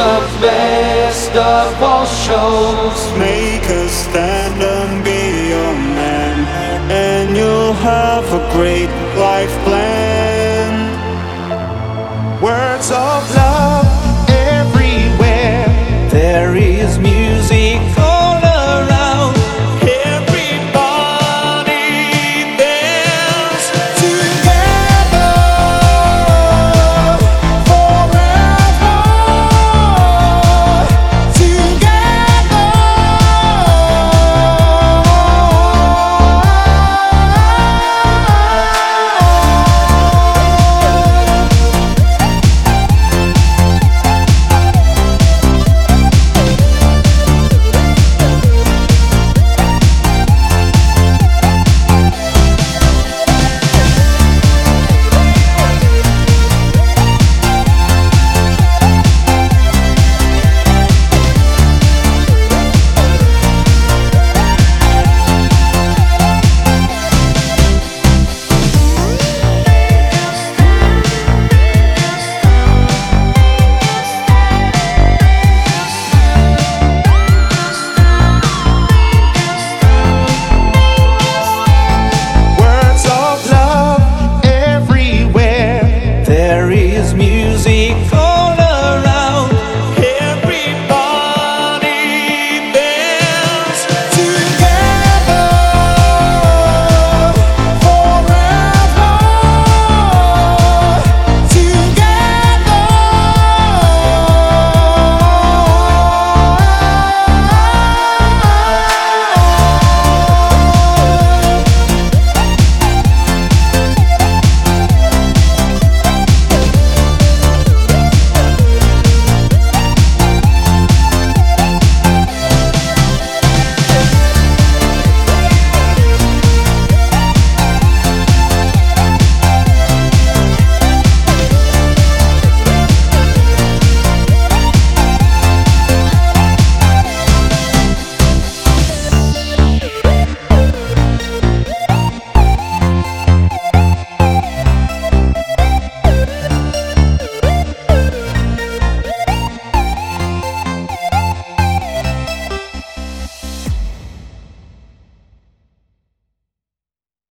the best of all shows. Make a stand and be your man, and you'll have a great life plan. Words of love.